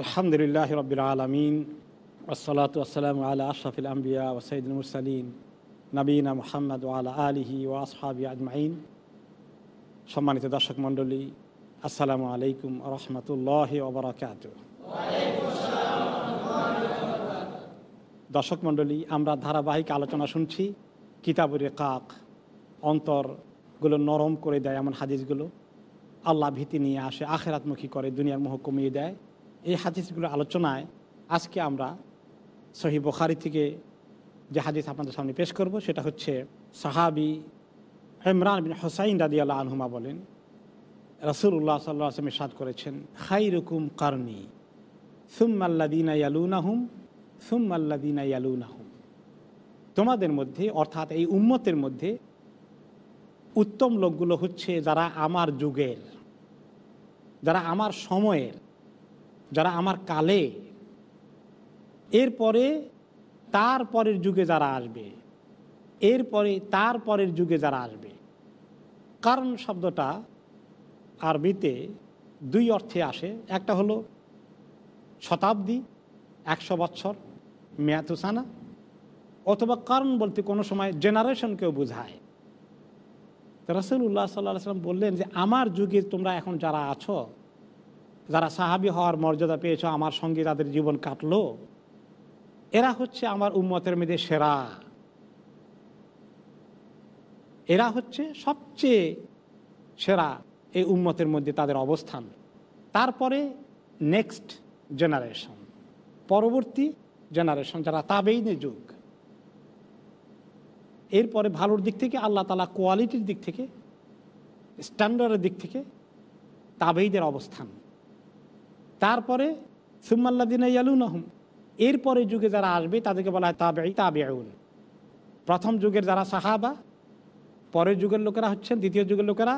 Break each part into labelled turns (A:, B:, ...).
A: আলহামদুলিল্লাহ রবিল আলমিন ওসলাত ওসালাম আল্লাহ আশরাফিল আম্বিয়া ওসঈদুল মুরসালিন নবীনা মোহাম্মদ আলা আলিহি ও আসহাবি আজমাইন। সম্মানিত দর্শক মণ্ডলী, আসসালামু আলাইকুম রহমতুল্লাহ ওবরাকাত দর্শক মণ্ডলী, আমরা ধারাবাহিক আলোচনা শুনছি কিতাবুরে কাক অন্তরগুলো নরম করে দেয় এমন হাদিসগুলো। আল্লাহ ভীতি নিয়ে আসে, আখেরাতমুখী করে, দুনিয়ার মোহ কমিয়ে দেয়। এই হাদিসগুলো আলোচনায় আজকে আমরা সহি বখারি থেকে যে হাদিস আপনাদের সামনে পেশ করব, সেটা হচ্ছে সাহাবি ইমরান বিন হোসাইন রাদি আল্লাহ আনহুমা বলেন রসুল্লাহ সাল্লাহ আসলামে সাদ করেছেন খাই রুকুম কারনি সুম্মাল্লাদিনা ইয়ালুনাহুম সুম্মাল্লাদিনা ইয়ালুনাহুম। তোমাদের মধ্যে, অর্থাৎ এই উম্মতের মধ্যে উত্তম লোকগুলো হচ্ছে যারা আমার যুগের, যারা আমার সময়ের যারা আমার কালে, এরপরে তার পরের যুগে যারা আসবে, এরপরে তার পরের যুগে যারা আসবে। কারণ শব্দটা আরবিতে দুই অর্থে আসে, একটা হলো শতাব্দী, একশো বৎসর মেয়াতুসানা অথবা কারণ বলতে কোনো সময় জেনারেশনকেও বোঝায়। রসুল্লাহ সাল্লাহ সাল্লাম বললেন যে, আমার যুগে তোমরা এখন যারা আছো যারা সাহাবি হওয়ার মর্যাদা পেয়েছ, আমার সঙ্গে তাদের জীবন কাটলো। এরা হচ্ছে আমার উম্মতের মধ্যে সেরা। এরা হচ্ছে সবচেয়ে সেরা এই উম্মতের মধ্যে তাদের অবস্থান। তারপরে নেক্সট জেনারেশন পরবর্তী জেনারেশন যারা তাবেইনে যুগ। এরপরে ভালোর দিক থেকে, আল্লাহ তালা কোয়ালিটির দিক থেকে স্ট্যান্ডার্ডের দিক থেকে তাবেইদের অবস্থান। তারপরে সুম্মাল্লাদিন ইয়ালুনহম, এরপরে যুগে যারা আসবে তাদেরকে বলা হয় তাবে তাবেউন। প্রথম যুগের যারা সাহাবা, পরের যুগের লোকেরা হচ্ছেন, দ্বিতীয় যুগের লোকেরা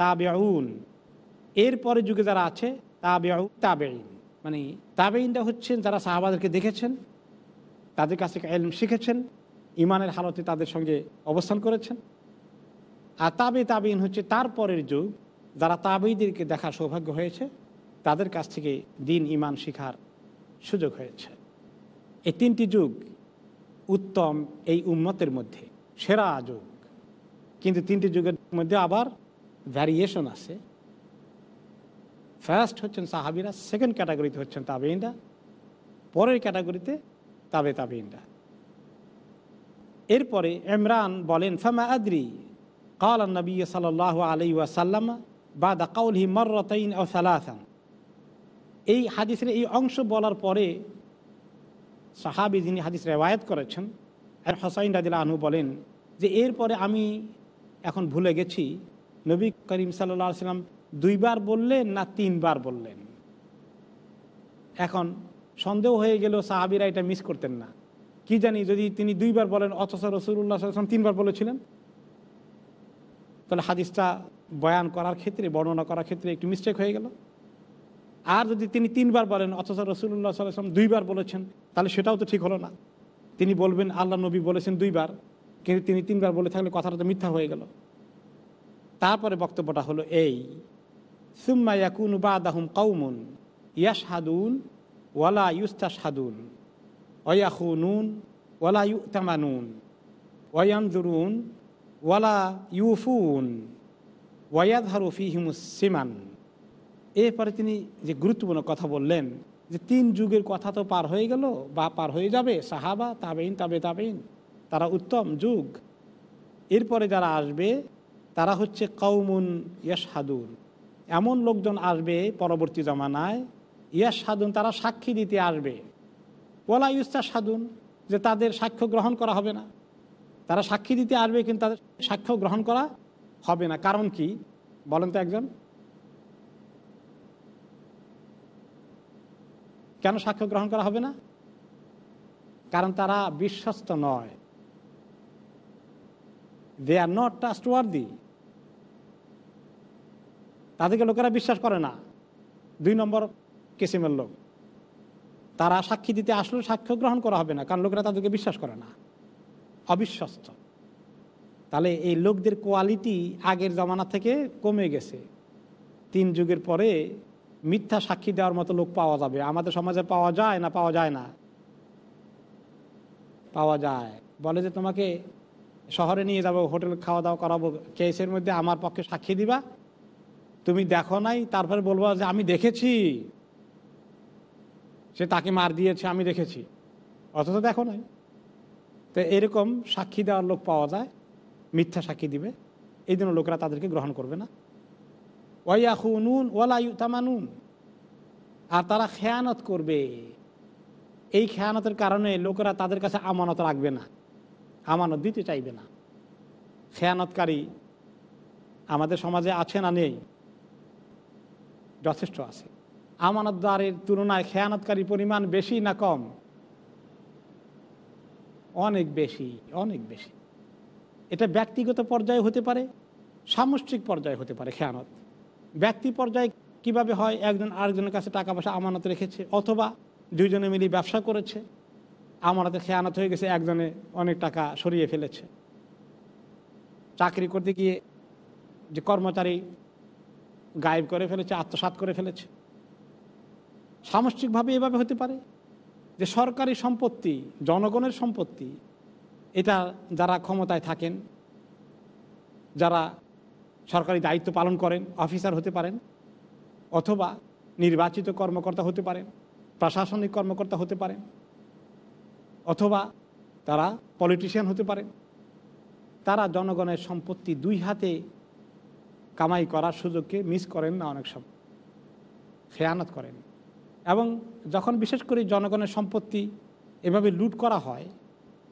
A: তাবেউন। এরপরে যুগে যারা আছে, তাবেউ তাবেইন মানে তাবেইনটা হচ্ছেন যারা সাহাবাদেরকে দেখেছেন, তাদের কাছ থেকে এলম শিখেছেন ইমানের হালতে তাদের সঙ্গে অবস্থান করেছেন। আর তাবে তাবেইন হচ্ছে তারপরের যুগ, যারা তাবেইদেরকে দেখার সৌভাগ্য হয়েছে। তাদের কাছ থেকে দিন ইমান শিখার সুযোগ হয়েছে। এই তিনটি যুগ উত্তম এই উম্মতের মধ্যে, সেরা যুগ। কিন্তু তিনটি যুগের মধ্যে আবার ভ্যারিয়েশন আছে। ফার্স্ট হচ্ছেন সাহাবিরা সেকেন্ড ক্যাটাগরিতে হচ্ছেন তাবেইনরা পরের ক্যাটাগরিতে তাবে তাবেইনরা এরপরে ইমরান বলেন, ফামা আদ্রি? কাল নবী সাল আলি ওয়াসাল্লাম, বাদা কাউলহি মর্রতাইন ও সালাসান। এই হাদিসের এই অংশ বলার পরে সাহাবি যিনি হাদিস রেওয়ায়ত করেছেন, আর হোসাইন রাজিল আনহু বলেন যে এরপরে আমি এখন ভুলে গেছি, নবী করিম সাল্লা সাল্লাম দুইবার বললেন না তিনবার বললেন। এখন সন্দেহ হয়ে গেল সাহাবিরা এটা মিস করতেন না। কি জানি যদি তিনি দুইবার বলেন, অথচ রসুল্লাহ সাল্লাম তিনবার বলেছিলেন। তাহলে হাদিসটা বয়ান করার ক্ষেত্রে, বর্ণনা করার ক্ষেত্রে একটু মিস্টেক হয়ে গেল। আর যদি তিনি তিনবার বলেন, অথচ রসুল্লাহ সাল্লাম দুইবার বলেছেন, তাহলে সেটাও তো ঠিক হলো না। তিনি বলবেন, আল্লাহ নবী বলেছেন দুইবার, কিন্তু তিনি তিনবার বলে থাকলে কথাটা তো মিথ্যা হয়ে গেল। তারপরে বক্তব্যটা হলো এই, সুম্মা ইয়াকুন বাদাহুম কৌমুন ইয়াসহাদুন ওয়ালা ইউস্তাসহাদুন ওয়াহুনুন ওয়ালা ইউতামানুন ওয়ানজুরুন ওয়ালা ইউফুন ওয়াদহারু ফিহিমুস সিমান। এরপরে তিনি যে গুরুত্বপূর্ণ কথা বললেন, যে তিন যুগের কথা তো পার হয়ে গেল, বা পার হয়ে যাবে, সাহাবা তাবেইন তাবে তাবেইন তারা উত্তম যুগ। এরপরে যারা আসবে, তারা হচ্ছে কৌমুন ইয়াসাদুন এমন লোকজন আসবে পরবর্তী জমানায় ইয়াসাদুন তারা সাক্ষী দিতে আসবে। ওলা ইউস্তা সাদুন যে তাদের সাক্ষ্য গ্রহণ করা হবে না। তারা সাক্ষী দিতে আসবে, কিন্তু তাদের সাক্ষ্য গ্রহণ করা হবে না। কারণ কি? বলেন তো একজন। কেন সাক্ষ্য গ্রহণ করা হবে না? কারণ তারা বিশ্বস্ত নয়। They are not trustworthy তাদেরকে লোকেরা বিশ্বাস করে না। দুই নম্বর কিসিমের লোক। তারা সাক্ষী দিতে আসলেও সাক্ষ্য গ্রহণ করা হবে না, কারণ লোকেরা তাদেরকে বিশ্বাস করে না। অবিশ্বস্ত। তাহলে এই লোকদের কোয়ালিটি আগের জমানা থেকে কমে গেছে। তিন যুগের পরে মিথ্যা সাক্ষী দেওয়ার মতো লোক পাওয়া যাবে। আমাদের সমাজে পাওয়া যায় না, পাওয়া যায় না? পাওয়া যায়। বলে যে তোমাকে শহরে নিয়ে যাব, হোটেল খাওয়া দাওয়া করাবো, কেসের মধ্যে আমার পক্ষে সাক্ষী দিবা? তুমি দেখো নাই, তারপরে বলব যে আমি দেখেছি। সে তাকে মার দিয়েছে, আমি দেখেছি। অথচ দেখো নাই। তো এরকম সাক্ষী দেওয়ার লোক পাওয়া যায়, মিথ্যা সাক্ষী দিবে। এই জন্য লোকেরা তাদেরকে গ্রহণ করবে না। ওয়াইয়াহুনুন ওয়ালায়ু তামানুন আর তারা খেয়ানত করবে। এই খেয়ানতের কারণে লোকেরা তাদের কাছে আমানত রাখবে না, আমানত দিতে চাইবে না। খেয়ানতকারী আমাদের সমাজে আছে না নেই? যথেষ্ট আছে। আমানতদারের তুলনায় খেয়ানতকারী পরিমাণ বেশি না কম? অনেক বেশি অনেক বেশি। এটা ব্যক্তিগত পর্যায়ে হতে পারে, সামষ্টিক পর্যায়ে হতে পারে খেয়ানত। ব্যক্তি পর্যায়ে কীভাবে হয়? একজন আরেকজনের কাছে টাকা পয়সা আমানত রেখেছে অথবা দুইজনে মিলে ব্যবসা করেছে আমানতে খেয়ানত হয়ে গেছে, একজনে অনেক টাকা সরিয়ে ফেলেছে। চাকরি করতে গিয়ে যে কর্মচারী গায়েব করে ফেলেছে আত্মসাত করে ফেলেছে। সামষ্টিকভাবে এভাবে হতে পারে? যে সরকারি সম্পত্তি, জনগণের সম্পত্তি, এটা যারা ক্ষমতায় থাকেন, যারা সরকারি দায়িত্ব পালন করেন, অফিসার হতে পারেন, অথবা নির্বাচিত কর্মকর্তা হতে পারেন, প্রশাসনিক কর্মকর্তা হতে পারেন, অথবা তারা পলিটিশিয়ান হতে পারেন। তারা জনগণের সম্পত্তি দুই হাতে কামাই করার সুযোগকে মিস করেন না অনেক সময়। খেয়ানত করেন। এবং যখন বিশেষ করে জনগণের সম্পত্তি এভাবে লুট করা হয়,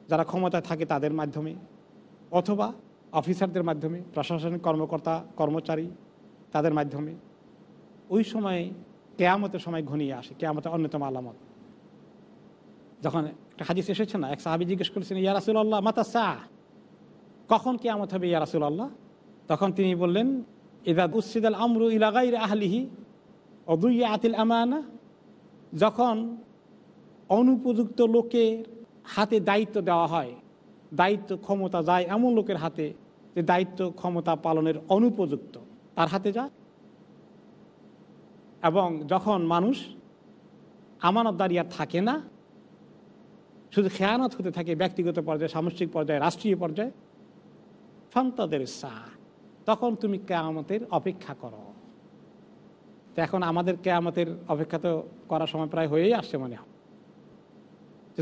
A: যারা ক্ষমতায় থাকে তাদের মাধ্যমে, অথবা অফিসারদের মাধ্যমে, প্রশাসনিক কর্মকর্তা, কর্মচারী তাদের মাধ্যমে। ওই সময়ে কেয়ামতের সময় ঘনিয়ে আসে, কেয়ামতের অন্যতম আলামত। যখন একটা হাদিস এসেছে না, এক সাহাবি জিজ্ঞেস করেছেন, ইয়া রাসুল্লাহ মাতা সাহ? কখন কেয়ামত হবে, ইয়া রাসুল্লাহ তখন তিনি বললেন ইদাদ উসিদ আল আমরু ইলাগাইর আহলিহি অদুই আতিল আমানা। যখন অনুপযুক্ত লোকের হাতে দায়িত্ব দেওয়া হয়, দায়িত্ব, ক্ষমতা যায় এমন লোকের হাতে যে দায়িত্ব, ক্ষমতা পালনের অনুপযুক্ত। তার হাতে যায় এবং যখন মানুষ আমানতদারি আর থাকে না, শুধু খেয়ানত হতে থাকে ব্যক্তিগত পর্যায়ে, সামষ্টিক পর্যায়ে, রাষ্ট্রীয় পর্যায়ে, ফান্তাদের সা, তখন তুমি কেয়ামতের অপেক্ষা করো। এখন আমাদের কেয়ামতের অপেক্ষা তো করার সময় প্রায় হয়েই আসছে মনে হয়।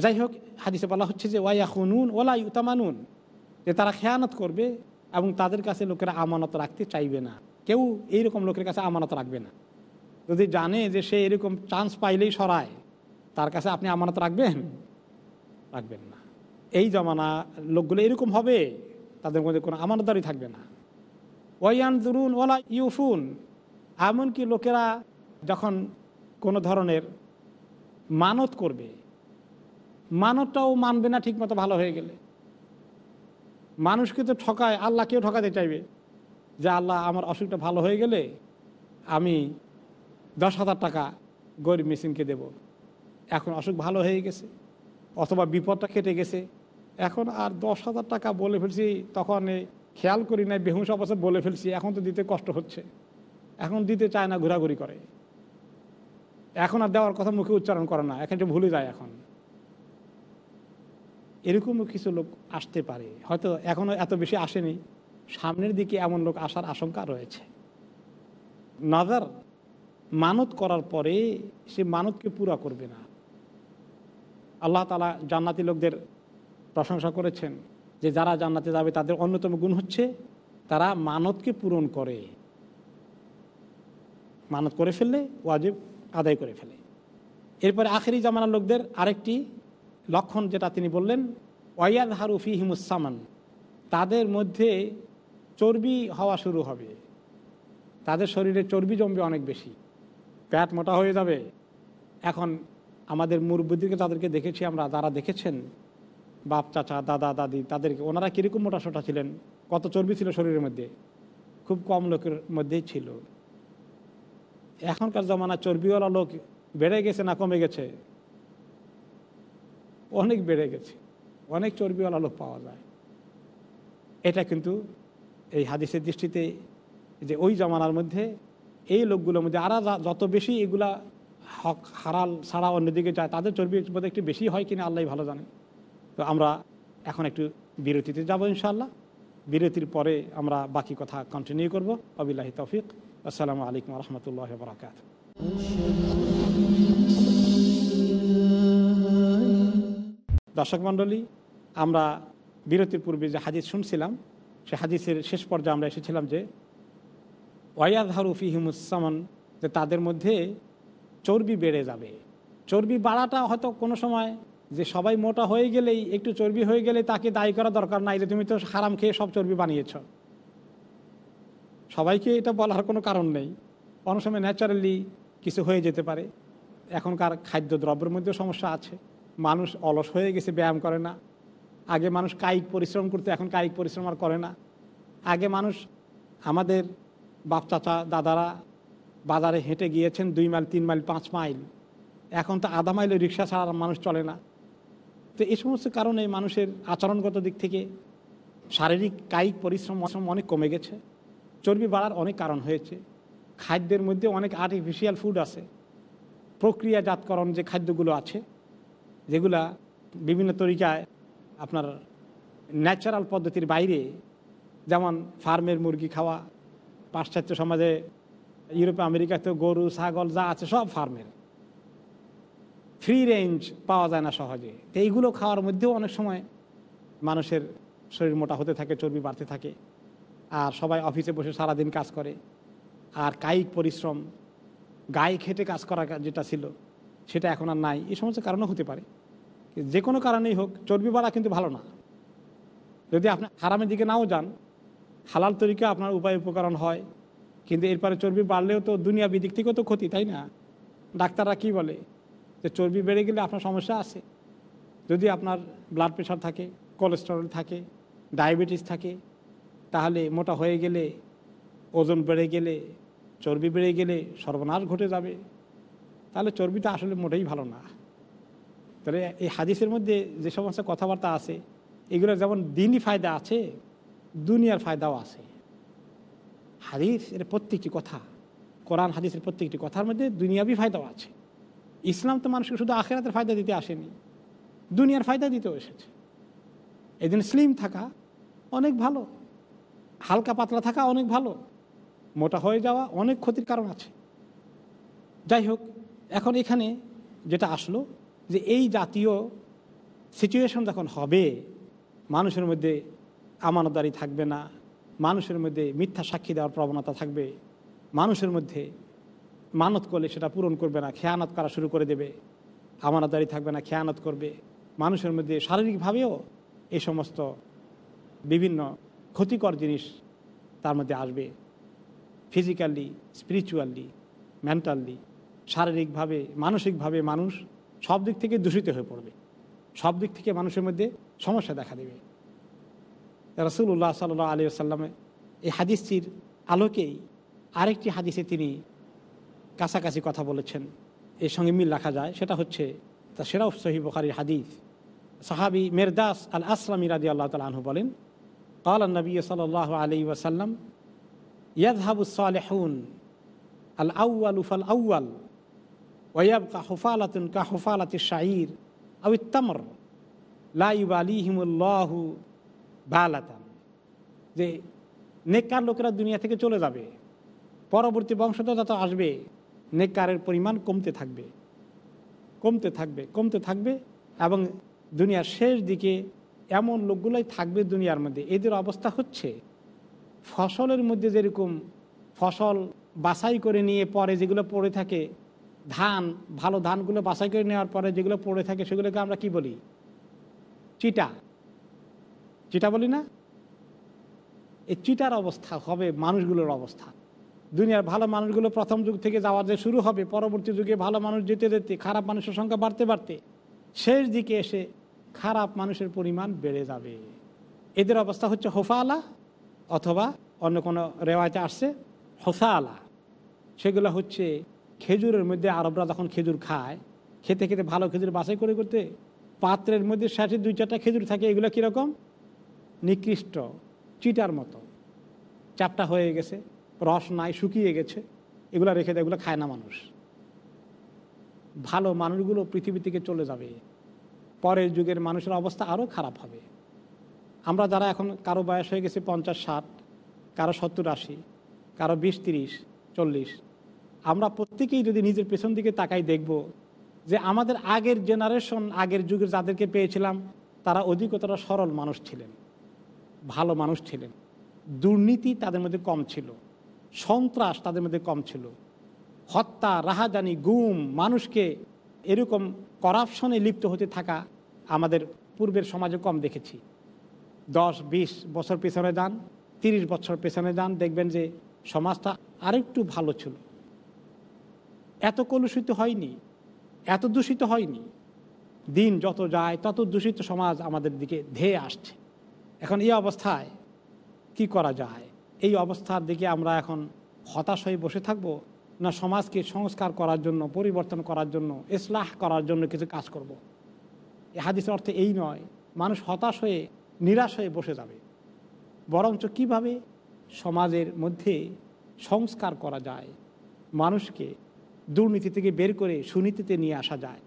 A: যাই হোক, হাদিসে বলা হচ্ছে যে ওয়াইয়া খুনুন ওলা ইউতামানুন। যে তারা খেয়ানত করবে এবং তাদের কাছে লোকেরা আমানত রাখতে চাইবে না। কেউ এইরকম লোকের কাছে আমানত রাখবে না। যদি জানে যে সে এরকম চান্স পাইলেই সরায়, তার কাছে আপনি আমানত রাখবেন? রাখবেন না। এই জমানা লোকগুলো এরকম হবে, তাদের মধ্যে কোনো আমানতদারি থাকবে না। ওয়াইয়ান দুরুন ওলা ইউফুন, এমনকি লোকেরা যখন কোনো ধরনের মানত করবে, মানতটাও মানবে না, ঠিকমতো ভালো হয়ে গেলে। মানুষকে তো ঠকায় আল্লাহকেও ঠকাতে চাইবে? যে আল্লাহ আমার অসুখটা ভালো হয়ে গেলে আমি দশ হাজার টাকা গরিব মেশিনকে দেব। এখন অসুখ ভালো হয়ে গেছে, অথবা বিপদটা কেটে গেছে। এখন আর দশ হাজার টাকা বলে ফেলছি, তখন খেয়াল করি না বেহুশ অবস্থা বলে ফেলছি, এখন তো দিতে কষ্ট হচ্ছে। এখন দিতে চায় না, ঘোরাঘুরি করে। এখন আর দেওয়ার কথা মুখে উচ্চারণ করে না, এখন একটু ভুলে যায় এখন। এরকমও কিছু লোক আসতে পারে। হয়তো এখনও এত বেশি আসেনি। সামনের দিকে এমন লোক আসার আশঙ্কা রয়েছে। নাজার মানত করার পরে সে মানতকে পুরা করবে না। আল্লাহ তালা জান্নাতি লোকদের প্রশংসা করেছেন যে যারা জান্নাতে যাবে তাদের অন্যতম গুণ হচ্ছে তারা মানতকে পূরণ করে। মানত করে ফেললে ওয়াজিব আদায় করে ফেলে। এরপরে আখেরি জামানার লোকদের আরেকটি লক্ষণ যেটা তিনি বললেন ওয়াইয়াদ হারুফি হিমুসামান তাদের মধ্যে চর্বি হওয়া শুরু হবে। তাদের শরীরে চর্বি জমবে অনেক বেশি। প্যাট মোটা হয়ে যাবে। এখন আমাদের মুরব্বীদেরকে তাদেরকে দেখেছি আমরা, যারা দেখেছেন, বাপ, চাচা, দাদা, দাদি, তাদেরকে, ওনারা কীরকম মোটা সোটা ছিলেন? কত চর্বি ছিল শরীরের মধ্যে? খুব কম লোকের মধ্যেই ছিল। এখনকার জমানা চর্বিওয়ালা লোক বেড়ে গেছে না কমে গেছে? অনেক বেড়ে গেছে। অনেক চর্বিওয়ালা লোক পাওয়া যায়। এটা কিন্তু এই হাদিসের দৃষ্টিতে যে ওই জমানার মধ্যে এই লোকগুলোর মধ্যে আরা যত বেশি এগুলা হক, হারাল ছাড়া অন্যদিকে যায়, তাদের চর্বি বোধহয় একটু বেশি হয় কিনা আল্লাহ ভালো জানেন তো আমরা এখন একটু বিরতিতে যাব ইনশাল্লাহ বিরতির পরে আমরা বাকি কথা কন্টিনিউ করব। আবিল্লাহি তৌফিক। আসসালামু আলাইকুম রহমতুল্লাহ বরাকাত দর্শক মণ্ডলী, আমরা বিরতির পূর্বে যে হাদিস শুনছিলাম, সে হাদিসের শেষ পর্যায়ে আমরা এসেছিলাম যে ওয়াইয়াদ হারুফি হিমুসামান যে তাদের মধ্যে চর্বি বেড়ে যাবে। চর্বি বাড়াটা হয়তো কোনো সময় যে সবাই মোটা হয়ে গেলেই, একটু চর্বি হয়ে গেলে তাকে দায়ী করা দরকার নাই যে তুমি তো হারাম খেয়ে সব চর্বি বানিয়েছ। সবাইকে এটা বলার কোনো কারণ নেই। অনেক সময় ন্যাচারালি কিছু হয়ে যেতে পারে। এখনকার খাদ্য দ্রব্যের মধ্যেও সমস্যা আছে। মানুষ অলস হয়ে গেছে, ব্যায়াম করে না। আগে মানুষ কায়িক পরিশ্রম করতে, এখন কায়িক পরিশ্রম আর করে না। আগে মানুষ আমাদের বাপ চাচা দাদারা বাজারে হেঁটে গিয়েছেন দুই মাইল, তিন মাইল, পাঁচ মাইল। এখন তো আধা মাইলে রিক্সা ছাড়া মানুষ চলে না। তো এই সমস্ত কারণে মানুষের আচরণগত দিক থেকে শারীরিক কায়িক পরিশ্রম অনেক কমে গেছে। চর্বি বাড়ার অনেক কারণ হয়েছে। খাদ্যের মধ্যে অনেক আর্টিফিশিয়াল ফুড আছে। প্রক্রিয়াজাতকরণ যে খাদ্যগুলো আছে যেগুলা বিভিন্ন তরিকায় আপনার ন্যাচারাল পদ্ধতির বাইরে, যেমন ফার্মের মুরগি খাওয়া, পাশ্চাত্য সমাজে, ইউরোপে আমেরিকাতে গরু, ছাগল যা আছে সব ফার্মের। ফ্রি রেঞ্জ পাওয়া যায় না সহজে। তো এইগুলো খাওয়ার মধ্যেও অনেক সময় মানুষের শরীর মোটা হতে থাকে, চর্বি বাড়তে থাকে, আর সবাই অফিসে বসে সারাদিন কাজ করে। আর কায়িক পরিশ্রম, গায়ে খেটে কাজ করা যেটা ছিল সেটা এখন আর নাই। এই সমস্ত কারণও হতে পারে। যে কোনো কারণেই হোক, চর্বি বাড়া কিন্তু ভালো না। যদি আপনি হারামের দিকে নাও যান, হালাল তরিকা আপনার উপায় উপকরণ হয়, কিন্তু এরপরে চর্বি বাড়লেও তো দুনিয়া বিদিক থেকেও তো ক্ষতি, তাই না? ডাক্তাররা কি বলে? যে চর্বি বেড়ে গেলে আপনার সমস্যা আছে। যদি আপনার ব্লাড প্রেশার থাকে কোলেস্টেরল থাকে ডায়াবেটিস থাকে, তাহলে মোটা হয়ে গেলে, ওজন বেড়ে গেলে, চর্বি বেড়ে গেলে সর্বনাশ ঘটে যাবে। তাহলে চর্বিটা আসলে মোটেই ভালো না। তাহলে এই হাদিসের মধ্যে যে সমস্ত কথাবার্তা আছে এগুলো যেমন দিনই ফায়দা আছে, দুনিয়ার ফায়দাও আছে। হাদিস এর প্রত্যেকটি কথা, কোরআন হাদিসের প্রত্যেকটি কথার মধ্যে দুনিয়াবি ফায়দাও আছে। ইসলাম তো মানুষকে শুধু আখেরাতের ফায়দা দিতে আসেনি, দুনিয়ার ফায়দা দিতেও এসেছে। এই স্লিম থাকা অনেক ভালো, হালকা পাতলা থাকা অনেক ভালো, মোটা হয়ে যাওয়া অনেক ক্ষতির কারণ আছে। যাই হোক এখন এখানে যেটা আসলো, যে এই জাতীয় সিচুয়েশন যখন হবে, মানুষের মধ্যে আমানতদারি থাকবে না, মানুষের মধ্যে মিথ্যা সাক্ষী দেওয়ার প্রবণতা থাকবে, মানুষের মধ্যে মানত করলে সেটা পূরণ করবে না, খেয়ানত করা শুরু করে দেবে, আমানতদারি থাকবে না, খেয়ানত করবে, মানুষের মধ্যে শারীরিকভাবেও এই সমস্ত বিভিন্ন ক্ষতিকর জিনিস তার মধ্যে আসবে ফিজিক্যালি স্পিরিচুয়ালি মেন্টালি শারীরিকভাবে মানসিকভাবে মানুষ সব দিক থেকে দূষিত হয়ে পড়বে সব দিক থেকে মানুষের মধ্যে সমস্যা দেখা দেবে রসুল্লাহ সাল আলী আসাল্লামে এই হাদিসটির আলোকেই আরেকটি হাদিসে তিনি কাছাকাছি কথা বলেছেন এর সঙ্গে মিল রাখা যায় সেটা হচ্ছে তা সেরাফ সহি বখারির হাদিস সাহাবি মেরদাস আল আসলামী রাজি আল্লাহ তাল আনহু বলেন قال النبي صلى الله عليه وسلم يذهب الصالحون الأول فالأول ওয়াব কাহুফালাতুন কাহুফালাতি শাহির আউত্তামর লাইব আলিহিমুল্লাহু বালাতাম যে নেকার লোকেরা দুনিয়া থেকে চলে যাবে, পরবর্তী বংশধর যত আসবে নেকারের পরিমাণ কমতে থাকবে কমতে থাকবে কমতে থাকবে এবং দুনিয়ার শেষ দিকে এমন লোকগুলোই থাকবে দুনিয়ার মধ্যে। এদের অবস্থা হচ্ছে ফসলের মধ্যে যেরকম ফসল বাছাই করে নিয়ে পরে যেগুলো পড়ে থাকে ধান, ভালো ধানগুলো বাছাই করে নেওয়ার পরে যেগুলো পড়ে থাকে সেগুলোকে আমরা কি বলি? চিটা। চিটা বলি না? এই চিটার অবস্থা হবে মানুষগুলোর অবস্থা। দুনিয়ার ভালো মানুষগুলো প্রথম যুগ থেকে যাওয়া যে শুরু হবে, পরবর্তী যুগে ভালো মানুষ যেতে যেতে খারাপ মানুষের সংখ্যা বাড়তে বাড়তে শেষ দিকে এসে খারাপ মানুষের পরিমাণ বেড়ে যাবে। এদের অবস্থা হচ্ছে হোফালা অথবা অন্য কোনো রেওয়াজে আসছে হোসালা সেগুলো হচ্ছে খেজুরের মধ্যে আরবরা যখন খেজুর খায়, খেতে খেতে ভালো খেজুর বাছাই করে করতে, পাত্রের মধ্যে শেষে দুই চারটা খেজুর থাকে, এগুলো কীরকম নিকৃষ্ট, চিটার মতো। চাপটা হয়ে গেছে, রস নাই, শুকিয়ে গেছে, এগুলো রেখে দেয়, এগুলো খায় না মানুষ। ভালো মানুষগুলো পৃথিবী থেকে চলে যাবে। পরের যুগের মানুষের অবস্থা আরও খারাপ হবে। আমরা যারা এখন কারও বয়স হয়ে গেছে পঞ্চাশ, ষাট, কারও সত্তর, আশি, কারও বিশ, তিরিশ, চল্লিশ আমরা প্রত্যেকেই যদি নিজের পেছন দিকে তাকাই দেখব যে আমাদের আগের জেনারেশন আগের যুগের যাদেরকে পেয়েছিলাম, তারা অধিকতর সরল মানুষ ছিলেন, ভালো মানুষ ছিলেন। দুর্নীতি তাদের মধ্যে কম ছিল, সন্ত্রাস তাদের মধ্যে কম ছিল, হত্যা, রাহাজানি, গুম, মানুষকে এরকম করাপশনে লিপ্ত হতে থাকা আমাদের পূর্বের সমাজে কম দেখেছি। দশ, বিশ বছর পেছনে যান, তিরিশ বছর পেছনে যান, দেখবেন যে সমাজটা আরেকটু ভালো ছিল। এত কলুষিত হয়নি, এত দূষিত হয়নি। দিন যত যায়, তত দূষিত সমাজ আমাদের দিকে ধেয়ে আসছে। এখন এই অবস্থায় কি করা যায়? এই অবস্থার দিকে আমরা এখন হতাশ হয়ে বসে থাকব না সমাজকে সংস্কার করার জন্য, পরিবর্তন করার জন্য, ইসলাহ করার জন্য কিছু কাজ করব। এ হাদিসের অর্থে এই নয়, মানুষ হতাশ হয়ে, নিরাশ হয়ে বসে যাবে। বরঞ্চ কীভাবে সমাজের মধ্যে সংস্কার করা যায়? মানুষকে দুর্নীতি থেকে বের করে সুনীতিতে নিয়ে আসা যায়।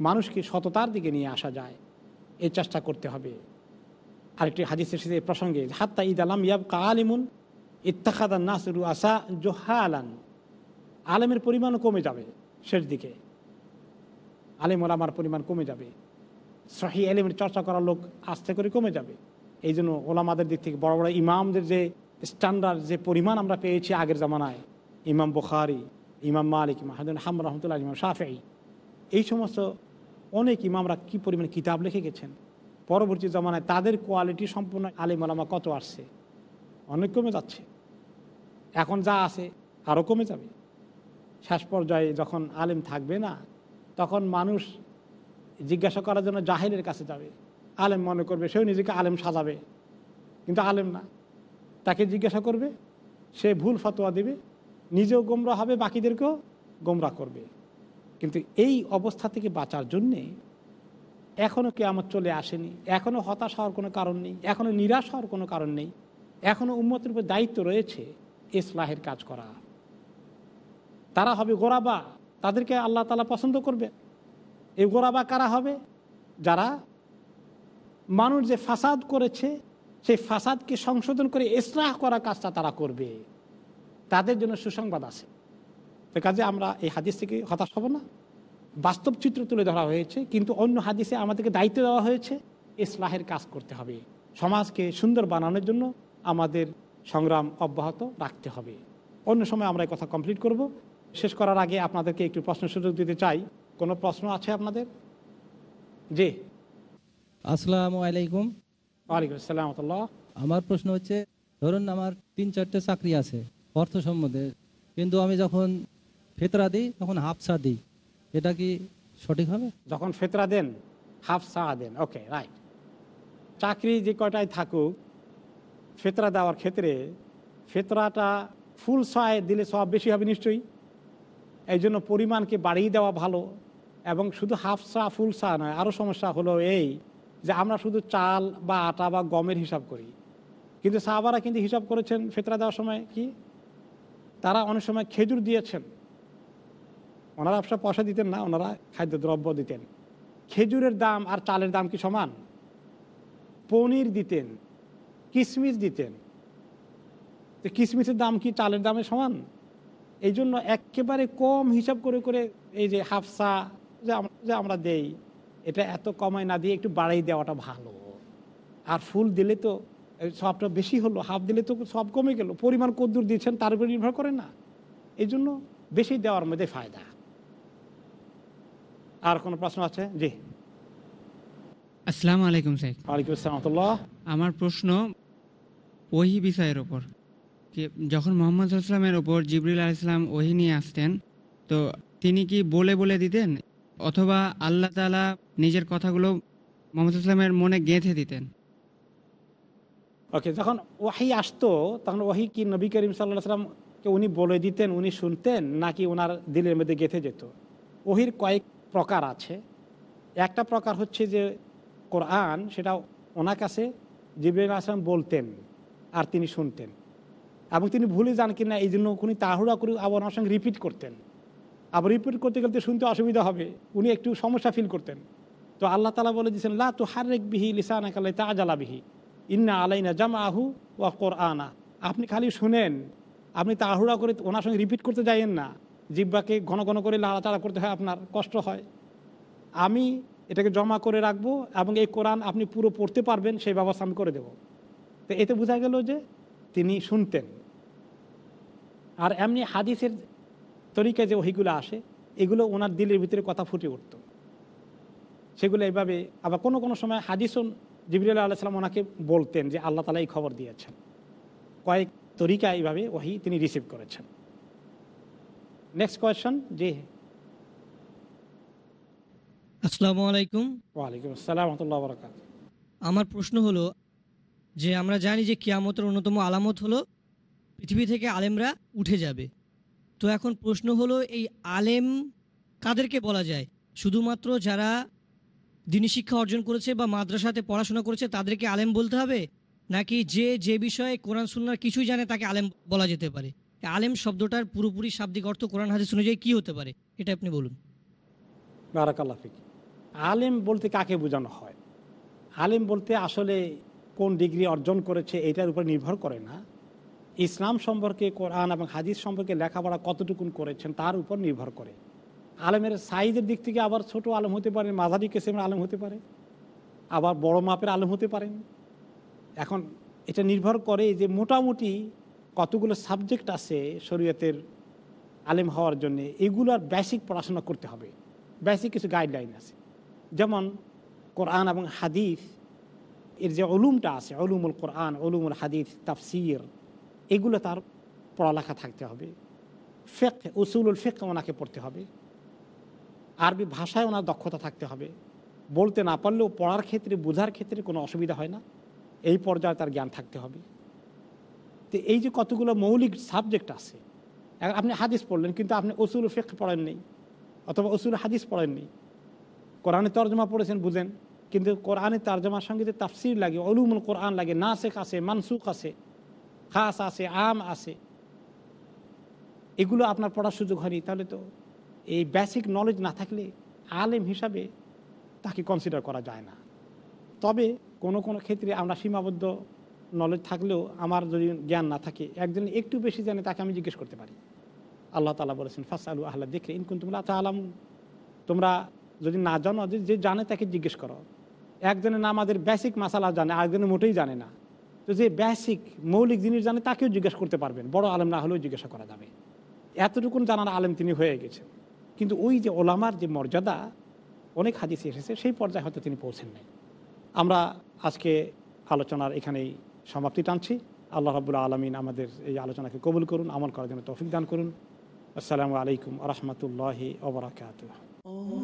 A: মানুষকে সততার দিকে নিয়ে আসা যায়। এই চেষ্টা করতে হবে। আরেকটি হাদিসের সাথে প্রসঙ্গে, হাত্তা ঈদ আলাম ইয়াব কা আলিমুন ইত্তাখাদা নাসরু আসা জোহা আলান আলেমের পরিমাণও কমে যাবে শেষ দিকে। আলেম ওলামার পরিমাণ কমে যাবে। সহি আলিমের চর্চা করার লোক আস্তে করে কমে যাবে। এই জন্য ওলামাদের দিক থেকে বড় বড় ইমামদের যে স্ট্যান্ডার্ড যে পরিমাণ আমরা পেয়েছি আগের জামানায়, ইমাম বুখারি ইমাম মালিক মাহাদুন হাম রহমতুল্লাহ ইমাম শাফি এই সমস্ত অনেক ইমামরা কি পরিমাণ কিতাব লিখে গেছেন? পরবর্তী জমানায় তাদের কোয়ালিটি সম্পূর্ণ আলিম আলামা কত আসছে? অনেক কমে যাচ্ছে। এখন যা আছে আরও কমে যাবে। শেষ পর্যায়ে যখন আলেম থাকবে না, তখন মানুষ জিজ্ঞাসা করার জন্য জাহেলের কাছে যাবে। আলেম মনে করবে, সেও নিজেকে আলেম সাজাবে। কিন্তু আলেম না। তাকে জিজ্ঞাসা করবে, সে ভুল ফতোয়া দেবে নিজেও গোমরা হবে, বাকিদেরকেও গোমরা করবে। কিন্তু এই অবস্থা থেকে বাঁচার জন্যে এখনও কেয়ামত চলে আসেনি এখনও হতাশ হওয়ার কোনো কারণ নেই এখনও নিরাশ হওয়ার কোনো কারণ নেই এখনও উন্মতের উপর দায়িত্ব রয়েছে ইসলাহের কাজ করা। তারা হবে গোরাবা, তাদেরকে আল্লাহ তালা পছন্দ করবে। এই গোরাবা কারা হবে? যারা মানুষ যে ফাসাদ করেছে, সেই ফাসাদকে সংশোধন করে ইসলাহ করা কাজটা তারা করবে। তাদের জন্য সুসংবাদ আছে। তো কাজে আমরা এই হাদিস থেকে হতাশ হব না। বাস্তব চিত্র তুলে ধরা হয়েছে কিন্তু অন্য হাদিসে আমাদেরকে দায়িত্ব দেওয়া হয়েছে ইসলাহের কাজ করতে হবে। সমাজকে সুন্দর বানানোর জন্য আমাদের সংগ্রাম অব্যাহত রাখতে হবে। অন্য সময় আমরা এই কথা কমপ্লিট করব। শেষ করার আগে আপনাদেরকে একটু প্রশ্ন সুযোগ দিতে চাই। কোনো প্রশ্ন আছে আপনাদের? জি।
B: আসসালামু আলাইকুম।
A: ওয়ালাইকুম আসসালাম
B: আমার প্রশ্ন হচ্ছে ধরুন আমার তিন চারটে চাকরি আছে। অর্থ সম্বন্ধে কিন্তু আমি যখন ফেতরা দিই, তখন হাফসা দিই। এটা কি সঠিক হবে?
A: যখন ফেতরা দেন হাফ সা দেন। ওকে, রাইট। চাকরি যে কয়টাই থাকুক, ফেতরা দেওয়ার ক্ষেত্রে ফেতরাটা ফুল সায় দিলে সব বেশি হবে নিশ্চয়ই। এই জন্য পরিমাণকে বাড়িয়ে দেওয়া ভালো। এবং শুধু হাফ সা ফুল সা নয় আরও সমস্যা হলো এই যে আমরা শুধু চাল বা আটা বা গমের হিসাব করি। কিন্তু সাহাবারা কিন্তু হিসাব করেছেন ফেতরা দেওয়ার সময় কি? তারা অনেক সময় খেজুর দিয়েছেন। ওনারা অবশ্য পয়সা দিতেন না, ওনারা খাদ্যদ্রব্য দিতেন। খেজুরের দাম আর চালের দাম কি সমান? পনির দিতেন কিশমিশ দিতেন। তো কিশমিশের দাম কি চালের দামে সমান? এই জন্য একেবারে কম হিসাব করে করে এই যে হাফসা যে আমরা যে আমরা দেই, এটা এত কমায় না, দিয়ে একটু বাড়াই দেওয়াটা ভালো। আর ফুল দিলে তো সবটা বেশি হলো হাফ দিলে তো সব কমে গেল। পরিমাণ কদ্দুর দিচ্ছেন তার উপর নির্ভর করে না। এই জন্য বেশি দেওয়ার মধ্যে ফায়দা। আর কোনো প্রশ্ন আছে? জি।
C: আসসালামু আলাইকুম স্যার
A: ওয়ালাইকুম আসসালাম।
C: আমার প্রশ্ন ওহি বিষয়ের ওপর। যখন মোহাম্মদ সাল্লামের ওপর জিবরিল আলাইসলাম ওহি নিয়ে আসতেন তো তিনি কি বলে বলে দিতেন? অথবা আল্লাহ তাআলা নিজের কথাগুলো মোহাম্মদ সাল্লামের মনে গেঁথে দিতেন?
A: ওকে যখন ওয়াহি আসতো, তখন ওয়াহি কি নবী করিম সাল্লাহ সাল্লামকে উনি বলে দিতেন, উনি শুনতেন, নাকি ওনার দিলের মধ্যে গেঁথে যেত? ওহির কয়েক প্রকার আছে। একটা প্রকার হচ্ছে যে কোরআন, সেটা ওনার কাছে জিবরুল আসলাম বলতেন আর তিনি শুনতেন। এবং তিনি ভুলে যান কিনা এই জন্য উনি তাহুড়া করে আবার ওনার সঙ্গে রিপিট করতেন। আবার রিপিট করতে গেলে শুনতে অসুবিধা হবে, উনি একটু সমস্যা ফিল করতেন। তো আল্লাহ তালা বলে দিয়েছেন, লা তু হারেক বিহি লিসানা তা তাজালা বিহি। ইন্না আলাইনা জামা আহু ওয়া কোর আনা আপনি খালি শুনেন, আপনি তাড়াহুড়া করে ওনার সঙ্গে রিপিট করতে যাইয়েন না। জিব্বাকে ঘন ঘন করে লাড়াচাড়া করতে হয়, আপনার কষ্ট হয়। আমি এটাকে জমা করে রাখব এবং এই কোরআন আপনি পুরো পড়তে পারবেন, সেই ব্যবস্থা আমি করে দেব। তো এতে বোঝা গেল যে তিনি শুনতেন। আর এমনি হাদিসের তরিকায় যে ওহিগুলো আসে, এগুলো ওনার দিলের ভিতরে কথা ফুটে উঠত। সেগুলো এইভাবে, আবার কোনো কোনো সময় হাদিসও জিবরুল আলাইসালাম ওনাকে বলতেন যে আল্লাহ তালা এই খবর দিয়েছেন। কয়েক তরিকা এইভাবে ওহি তিনি রিসিভ করেছেন। নেক্সট কোয়েশন জি।
D: আসসালামু আলাইকুম।
A: ওয়ালাইকুম আসসালাম রহমতুল্লাহ বরকাত
D: আমার প্রশ্ন হলো যে আমরা জানি যে কিয়ামতের অন্যতম আলামত হলো পৃথিবী থেকে আলেমরা উঠে যাবে। তো এখন প্রশ্ন হলো এই আলেম কাদেরকে বলা যায়? শুধুমাত্র যারা দিনী শিক্ষা অর্জন করেছে বা মাদ্রাসাতে পড়াশোনা করেছে, তাদেরকে আলেম বলতে হবে? নাকি যে যে বিষয়ে কোরআন সুন্নার কিছুই জানে, তাকে আলেম বলা যেতে পারে? আলেম শব্দটার পুরোপুরি শাব্দিক অর্থ কোরআন, হাদিস অনুযায়ী কী হতে পারে? এটা আপনি বলুন।
A: বারাকাল্লাহ ফিক। আলেম বলতে কাকে বোঝানো হয়? আলেম বলতে আসলে কোন ডিগ্রি অর্জন করেছে, এটার উপর নির্ভর করে না। ইসলাম সম্পর্কে কোরআন এবং হাদিস সম্পর্কে লেখাপড়া কতটুকুন করেছেন, তার উপর নির্ভর করে। আলেমের সাইজের দিক থেকে আবার ছোট আলম হতে পারে, মাঝারি কেসেমের আলম হতে পারে, আবার বড় মাপের আলম হতে পারেন এখন এটা নির্ভর করে যে মোটামুটি কতগুলো সাবজেক্ট আছে শরীয়তের আলেম হওয়ার জন্য, এগুলোর বেসিক পড়াশোনা করতে হবে। বেসিক কিছু গাইডলাইন আছে। যেমন কোরআন এবং হাদিস, এর যে অলুমটা আছে অলুমুল কোরআন অলুমুল হাদিস, তাফসির, এগুলো তার পড়ালেখা থাকতে হবে। ফেক উসুলুল ফেক ওনাকে পড়তে হবে। আরবি ভাষায় ওনার দক্ষতা থাকতে হবে। বলতে না পারলেও পড়ার ক্ষেত্রে, বোঝার ক্ষেত্রে কোনো অসুবিধা হয় না। এই পর্যায়ে তার জ্ঞান থাকতে হবে। তো এই যে কতগুলো মৌলিক সাবজেক্ট আছে আপনি হাদিস পড়লেন, কিন্তু আপনি উসুল ফেক পড়েননি অথবা উসুল হাদিস পড়েননি কোরআনে তর্জমা পড়েছেন, বুঝেন, কিন্তু কোরআনে তর্জমার সঙ্গে যে তাফসির লাগে অলুমুল কোরআন লাগে নাসেক আছে মানসুক আছে, খাস আছে, আম আছে। এগুলো আপনার পড়ার সুযোগ হয়নি, তাহলে তো এই বেসিক নলেজ না থাকলে আলেম হিসাবে তাকে কনসিডার করা যায় না। তবে কোনো কোনো ক্ষেত্রে আমরা সীমাবদ্ধ নলেজ থাকলেও আমার যদি জ্ঞান না থাকে, একজন একটু বেশি জানে তাকে আমি জিজ্ঞেস করতে পারি। আল্লাহ তালা বলেছেন ফাস আলু আল্লাহ দেখে ইনকুন তোমরা আলাম তোমরা যদি না জানো, যে যে জানে তাকে জিজ্ঞেস করো। একজনের নামাজের বেসিক মাসালা জানে আরেকজনের মোটেই জানে না। তো যে বেসিক মৌলিক জিনিস জানে, তাকেও জিজ্ঞেস করতে পারবেন। বড় আলেম না হলেও জিজ্ঞাসা করা যাবে। এতটুকুন জানার আলেম তিনি হয়ে গেছেন। কিন্তু ওই যে ওলামার যে মর্যাদা, অনেক হাদিসে এসেছে, সেই পর্যায়ে হয়তো তিনি পৌঁছেন নাই আমরা আজকে আলোচনার এখানেই সমাপ্তি টানছি। আল্লাহ রাবুল্লা আলমিন আমাদের এই আলোচনাকে কবুল করুন, আমল করার জন্য তৌফিক দান করুন। আসসালামু আলাইকুম রহমতুল্লাহি ওবরাকাত